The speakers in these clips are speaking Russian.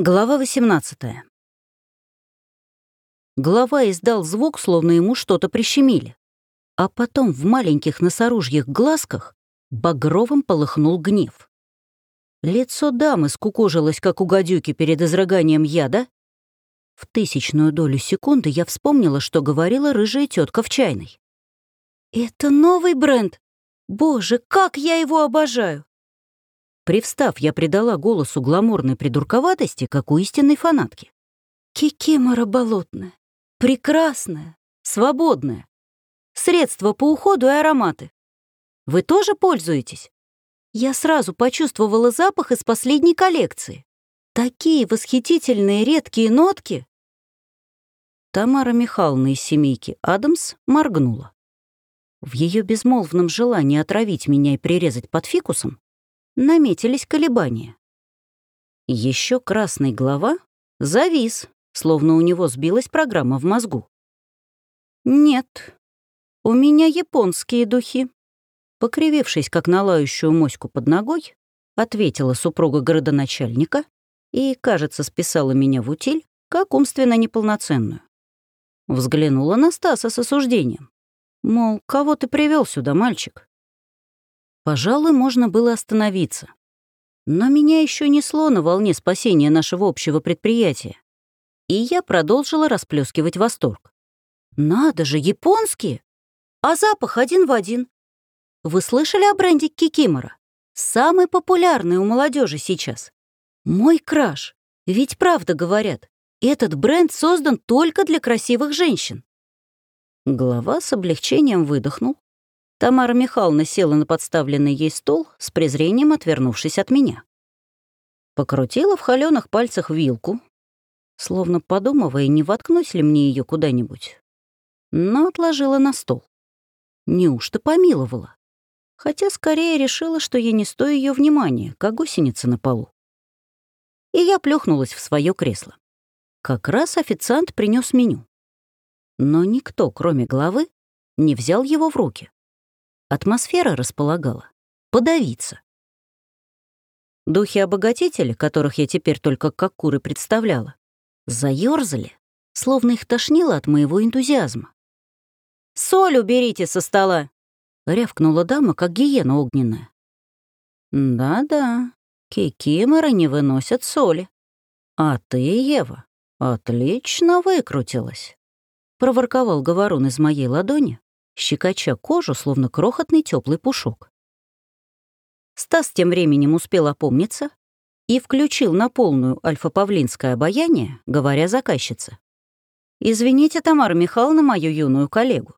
Глава 18. Глава издал звук, словно ему что-то прищемили. А потом в маленьких носоружьих глазках багровым полыхнул гнев. Лицо дамы скукожилось, как у гадюки перед изрыганием яда. В тысячную долю секунды я вспомнила, что говорила рыжая тетка в чайной. «Это новый бренд? Боже, как я его обожаю!» Привстав, я придала голосу гламурной придурковатости, как у истинной фанатки. Кикимора болотная, прекрасная, свободная. Средства по уходу и ароматы. Вы тоже пользуетесь? Я сразу почувствовала запах из последней коллекции. Такие восхитительные редкие нотки. Тамара Михайловна из семейки Адамс моргнула. В ее безмолвном желании отравить меня и прирезать под фикусом наметились колебания. Еще красный глава завис, словно у него сбилась программа в мозгу. «Нет, у меня японские духи», покривившись, как на лающую моську под ногой, ответила супруга городоначальника и, кажется, списала меня в утиль, как умственно неполноценную. Взглянула на Стаса с осуждением. Мол, кого ты привел сюда, мальчик? Пожалуй, можно было остановиться. Но меня еще несло на волне спасения нашего общего предприятия. И я продолжила расплескивать восторг. «Надо же, японские! А запах один в один. Вы слышали о бренде Кикимора? Самый популярный у молодежи сейчас. Мой краш. Ведь правда говорят, этот бренд создан только для красивых женщин». Глава с облегчением выдохнул, Тамара Михайловна села на подставленный ей стол, с презрением отвернувшись от меня. Покрутила в холеных пальцах вилку, словно подумывая, не воткнуть ли мне ее куда-нибудь, но отложила на стол. Неужто помиловала? Хотя скорее решила, что я не стою ее внимания, как гусеница на полу. И я плюхнулась в свое кресло. Как раз официант принес меню. Но никто, кроме главы, не взял его в руки. Атмосфера располагала подавиться. Духи-обогатители, которых я теперь только как куры представляла, заёрзали, словно их тошнило от моего энтузиазма. «Соль уберите со стола!» — рявкнула дама, как гиена огненная. «Да-да, кикиморы не выносят соли. А ты, Ева, отлично выкрутилась», — проворковал говорун из моей ладони, щекоча кожу, словно крохотный теплый пушок. Стас тем временем успел опомниться и включил на полную альфа-павлинское обаяние, говоря заказчице. «Извините, Тамара Михайловна, мою юную коллегу.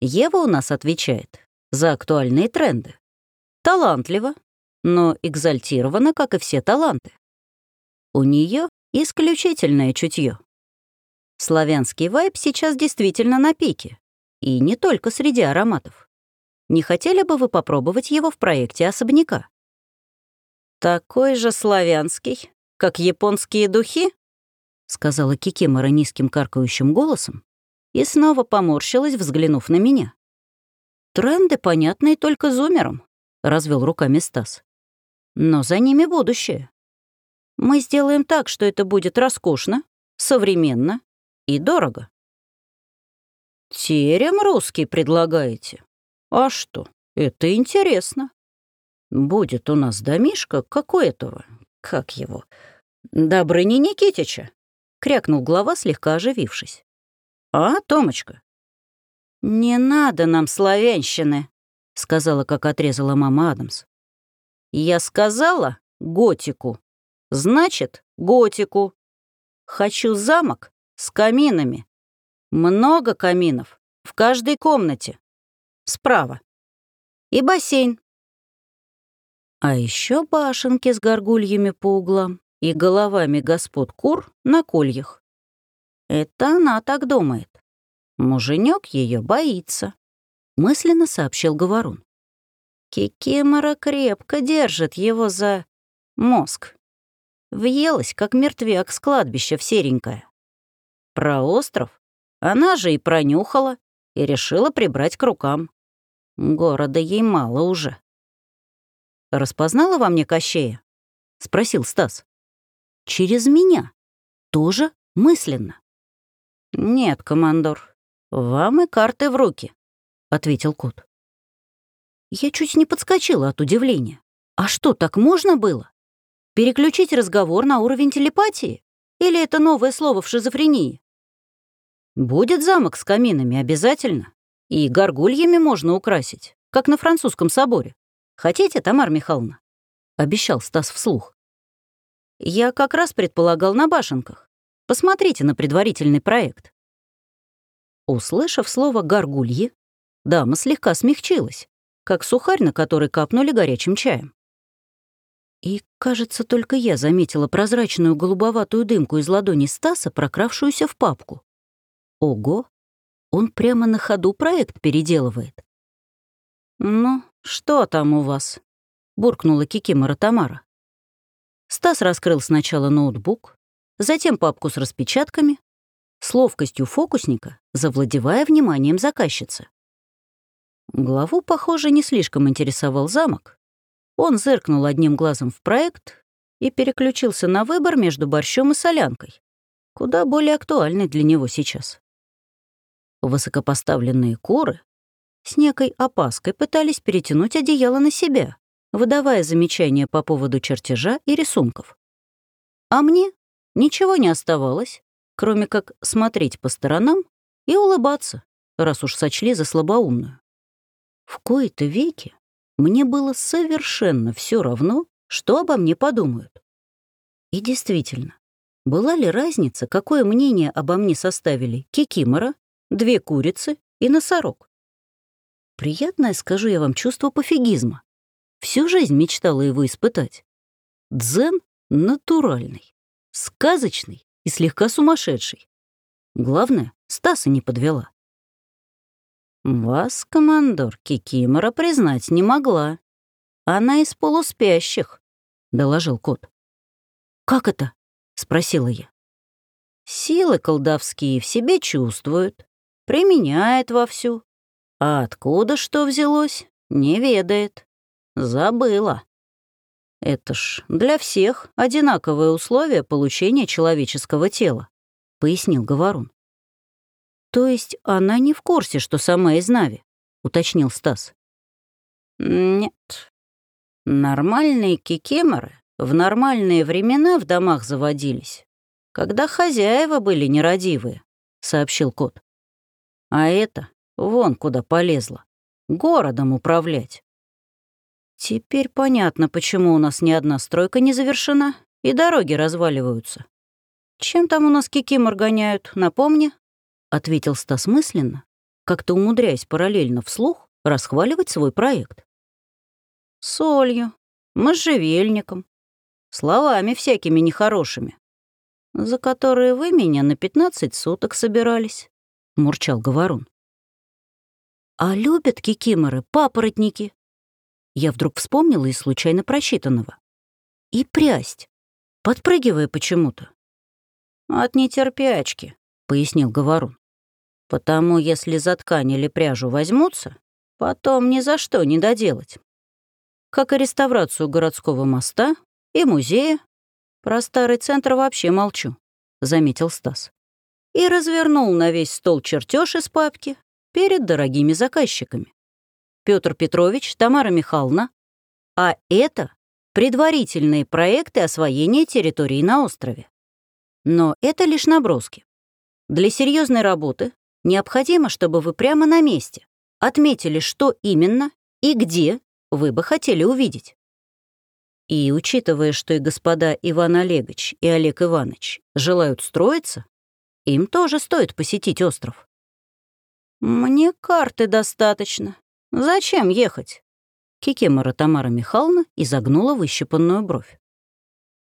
Ева у нас отвечает за актуальные тренды. Талантливо, но экзальтирована, как и все таланты. У нее исключительное чутье. Славянский вайб сейчас действительно на пике, и не только среди ароматов. Не хотели бы вы попробовать его в проекте особняка? «Такой же славянский, как японские духи?» — сказала Кикимора низким каркающим голосом и снова поморщилась, взглянув на меня. «Тренды понятные только зумерам», — развел руками Стас. «Но за ними будущее. Мы сделаем так, что это будет роскошно, современно и дорого». «Терем русский предлагаете? А что, это интересно. Будет у нас домишка, как у этого, как его, Добрыни Никитича», — крякнул глава, слегка оживившись. «А, Томочка?» «Не надо нам славянщины», — сказала, как отрезала мама Адамс. «Я сказала готику. Значит, готику. Хочу замок с каминами, много каминов. В каждой комнате. Справа. И бассейн. А еще башенки с горгульями по углам и головами господ кур на кольях. Это она так думает. Муженек ее боится, мысленно сообщил Говорун. Кикимора крепко держит его за мозг. Въелась, как мертвяк с кладбища в серенькое. Про остров она же и пронюхала, и решила прибрать к рукам. Города ей мало уже. «Распознала во мне Кощея?» — спросил Стас. через меня, тоже мысленно. «Нет, командор, вам и карты в руки», — ответил кот. Я чуть не подскочила от удивления. А что, так можно было? Переключить разговор на уровень телепатии? Или это новое слово в шизофрении? Будет замок с каминами обязательно. И горгульями можно украсить, как на французском соборе. Хотите, Тамара Михайловна? Обещал Стас вслух. Я как раз предполагал на башенках. Посмотрите на предварительный проект. Услышав слово «горгульи», дама слегка смягчилась как сухарь, на который капнули горячим чаем. И, кажется, только я заметила прозрачную голубоватую дымку из ладони Стаса, прокравшуюся в папку. Ого! Он прямо на ходу проект переделывает. «Ну, что там у вас?» — буркнула Кикимора Тамара. Стас раскрыл сначала ноутбук, затем папку с распечатками, с ловкостью фокусника, завладевая вниманием заказчицы. Главу, похоже, не слишком интересовал замок. Он зыркнул одним глазом в проект и переключился на выбор между борщом и солянкой, куда более актуальный для него сейчас. Высокопоставленные куры с некой опаской пытались перетянуть одеяло на себя, выдавая замечания по поводу чертежа и рисунков. А мне ничего не оставалось, кроме как смотреть по сторонам и улыбаться, раз уж сочли за слабоумную. В кои-то веки мне было совершенно все равно, что обо мне подумают. И действительно, была ли разница, какое мнение обо мне составили кикимора, две курицы и носорог? Приятное, скажу я вам, чувство пофигизма. Всю жизнь мечтала его испытать. Дзен натуральный, сказочный и слегка сумасшедший. Главное, Стаса не подвела. «Вас, командор Кикимора, признать не могла. Она из полуспящих», — доложил кот. «Как это?» — спросила я. «Силы колдовские в себе чувствует, применяет вовсю. А откуда что взялось, не ведает. Забыла. Это ж для всех одинаковые условия получения человеческого тела», — пояснил Говорун. «То есть она не в курсе, что сама из Нави?» — уточнил Стас. «Нет. Нормальные кикеморы в нормальные времена в домах заводились, когда хозяева были нерадивые», — сообщил кот. «А это вон куда полезла. Городом управлять». «Теперь понятно, почему у нас ни одна стройка не завершена и дороги разваливаются. Чем там у нас кикимор гоняют, напомни?» ответил Стас мысленно, как-то умудряясь параллельно вслух расхваливать свой проект. Солью, можжевельником, словами всякими нехорошими, за которые вы меня на пятнадцать суток собирались, — мурчал Говорун. А любят кикиморы папоротники. Я вдруг вспомнила из случайно прочитанного. И прясть, подпрыгивая почему-то. «От нетерпячки», — пояснил Говорун. Потому если за ткань или пряжу возьмутся, потом ни за что не доделать. Как и реставрацию городского моста и музея. Про старый центр вообще молчу, — заметил Стас. И развернул на весь стол чертеж из папки перед дорогими заказчиками. Петр Петрович, Тамара Михайловна. А это предварительные проекты освоения территории на острове. Но это лишь наброски. Для серьезной работы Необходимо, чтобы вы прямо на месте отметили, что именно и где вы бы хотели увидеть. И учитывая, что и господа Иван Олегович и Олег Иванович желают строиться, им тоже стоит посетить остров. «Мне карты достаточно. Зачем ехать?» Кикемора Тамара Михайловна изогнула выщипанную бровь.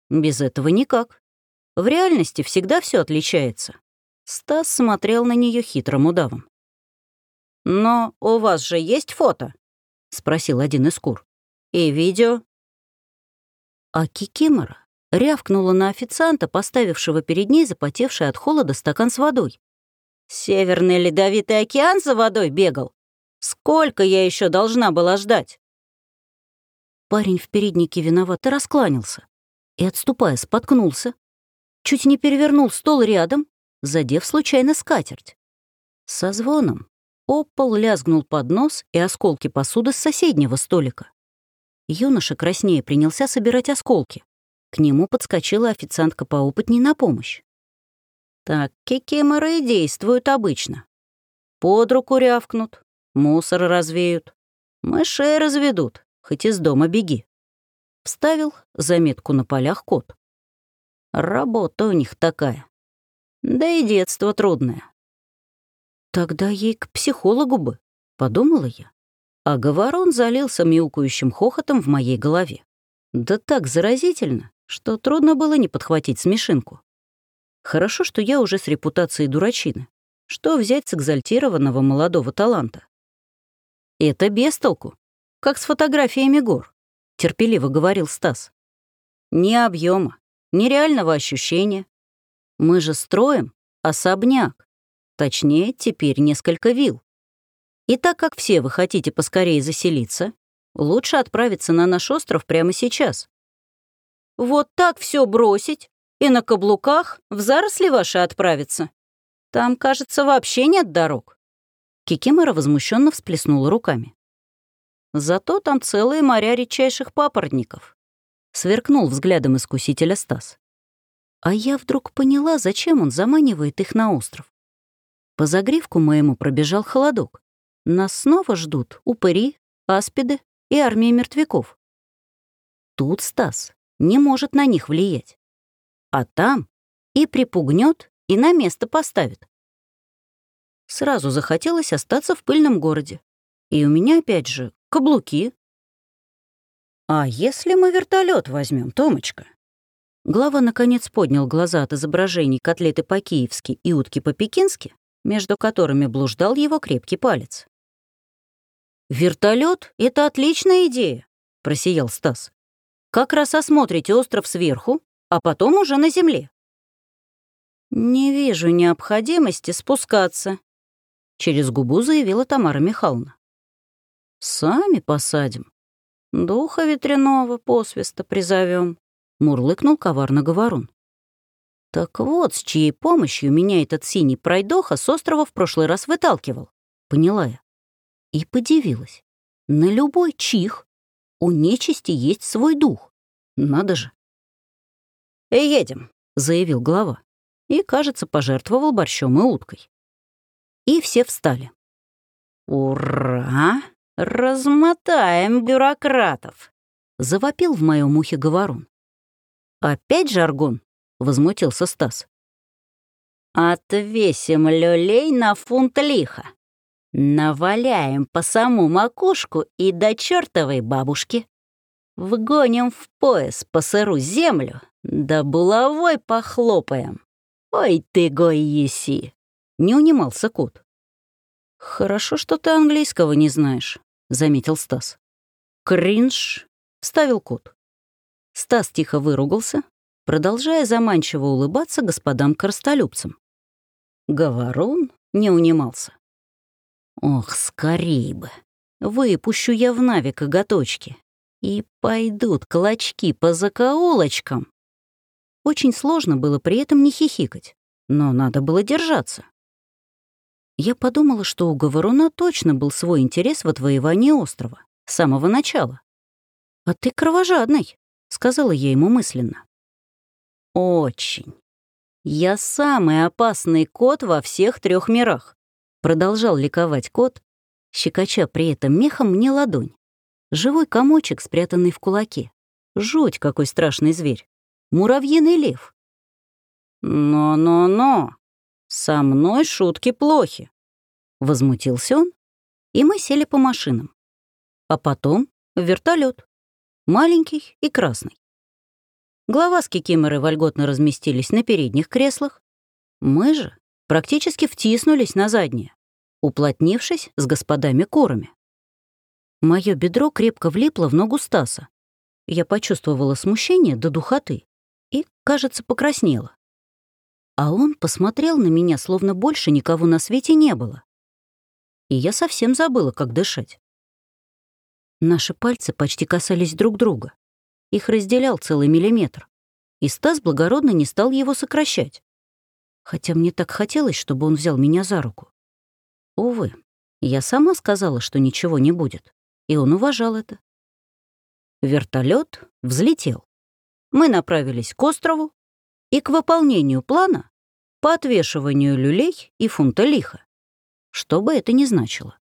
«Без этого никак. В реальности всегда все отличается. Стас смотрел на нее хитрым удавом. «Но у вас же есть фото?» — спросил один из кур. «И видео?» А Кикимора рявкнула на официанта, поставившего перед ней запотевший от холода стакан с водой. «Северный ледовитый океан за водой бегал? Сколько я еще должна была ждать?» Парень в переднике виновато раскланялся и, отступая, споткнулся, чуть не перевернул стол рядом, задев случайно скатерть. Со звоном о пол лязгнул поднос и осколки посуды с соседнего столика. Юноша краснее принялся собирать осколки. К нему подскочила официантка поопытней на помощь. Так кикиморы и действуют обычно. Под руку рявкнут, мусор развеют, мышей разведут, хоть из дома беги. Вставил заметку на полях кот. Работа у них такая. Да и детство трудное. Тогда ей к психологу бы, подумала я. А говорон залился мяукающим хохотом в моей голове. Да так заразительно, что трудно было не подхватить смешинку. Хорошо, что я уже с репутацией дурачины. Что взять с экзальтированного молодого таланта? Это бестолку, как с фотографиями гор, терпеливо говорил Стас. Ни объема, ни реального ощущения. Мы же строим особняк, точнее, теперь несколько вилл. И так как все вы хотите поскорее заселиться, лучше отправиться на наш остров прямо сейчас. Вот так все бросить и на каблуках в заросли ваши отправиться. Там, кажется, вообще нет дорог. Кикимора возмущенно всплеснула руками. Зато там целые моря редчайших папоротников. Сверкнул взглядом искусителя Стас. А я вдруг поняла, зачем он заманивает их на остров. По загривку моему пробежал холодок. Нас снова ждут упыри, аспиды и армия мертвяков. Тут Стас не может на них влиять. А там и припугнет, и на место поставит. Сразу захотелось остаться в пыльном городе. И у меня опять же каблуки. А если мы вертолет возьмем, Томочка? Глава наконец поднял глаза от изображений котлеты по-киевски и утки по-пекински, между которыми блуждал его крепкий палец. Вертолет это отличная идея», — просиял Стас. «Как раз осмотрите остров сверху, а потом уже на земле». «Не вижу необходимости спускаться», — через губу заявила Тамара Михайловна. «Сами посадим. Духа ветряного посвиста призовем», — мурлыкнул коварно говорун. «Так вот, с чьей помощью меня этот синий пройдоха с острова в прошлый раз выталкивал», — поняла я. И подивилась. На любой чих у нечисти есть свой дух. Надо же. «Едем», — заявил глава. И, кажется, пожертвовал борщом и уткой. И все встали. «Ура! Размотаем бюрократов!» — завопил в моем ухе говорун. «Опять жаргон?» — возмутился Стас. «Отвесим люлей на фунт лиха», Наваляем по саму макушку и до чертовой бабушки. Вгоним в пояс по сыру землю, да булавой похлопаем. Ой ты, гой еси!» Не унимался кот. «Хорошо, что ты английского не знаешь», — заметил Стас. «Кринж», — вставил кот. Стас тихо выругался, продолжая заманчиво улыбаться господам-коростолюбцам. Говорун не унимался. Ох, скорей бы. Выпущу я в Нави коготочки. И пойдут клочки по закоулочкам. Очень сложно было при этом не хихикать, но надо было держаться. Я подумала, что у Говоруна точно был свой интерес в отвоевании острова, с самого начала. «А ты кровожадный», — сказала я ему мысленно. «Очень. Я самый опасный кот во всех трех мирах. Продолжал ликовать кот, щекоча при этом мехом мне ладонь. Живой комочек, спрятанный в кулаке. Жуть, какой страшный зверь. Муравьиный лев. «Но-но-но, со мной шутки плохи», — возмутился он, и мы сели по машинам. А потом в вертолет, маленький и красный. Глава с Кикиморой вольготно разместились на передних креслах. Мы же практически втиснулись на заднее, уплотнившись с господами корами. Мое бедро крепко влипло в ногу Стаса. Я почувствовала смущение до духоты и, кажется, покраснела. А он посмотрел на меня, словно больше никого на свете не было. И я совсем забыла, как дышать. Наши пальцы почти касались друг друга. Их разделял целый миллиметр. и Стас благородно не стал его сокращать. Хотя мне так хотелось, чтобы он взял меня за руку. Увы, я сама сказала, что ничего не будет, и он уважал это. Вертолет взлетел. Мы направились к острову и к выполнению плана по отвешиванию люлей и фунта лиха. Что бы это ни значило.